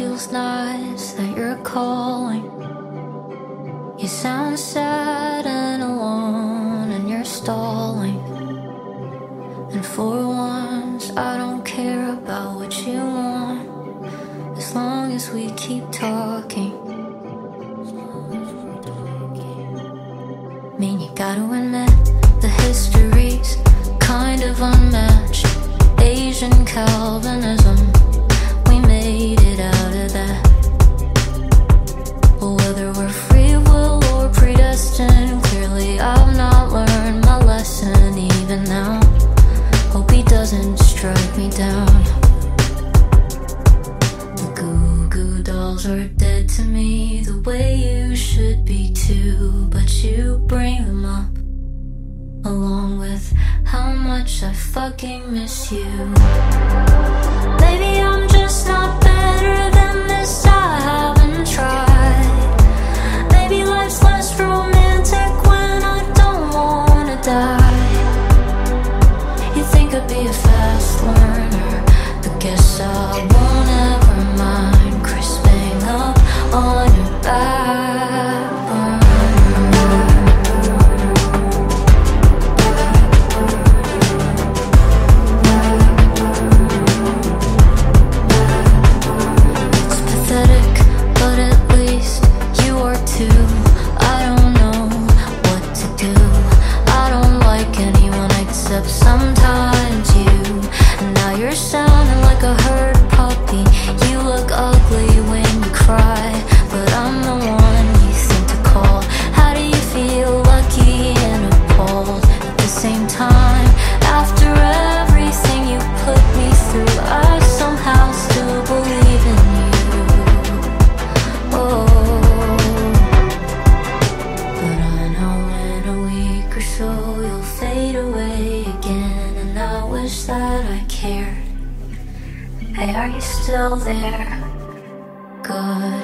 those nice that you're calling. You sound sad and alone, and you're stalling. And for once, I don't care about what you want, as long as we keep talking. I mean, you gotta admit the history's kind of unmatched. Asian Calvinism, to me, the way you should be too, but you bring them up along with how much I fucking miss you. Maybe except sometimes you. Now you're sounding like a hurt puppy. You look ugly when you cry, but I'm the one you think to call. How do you feel? Lucky and appalled at the same time. Wish that I cared. Hey, are you still there? Good.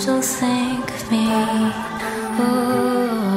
Still think of me. Oh.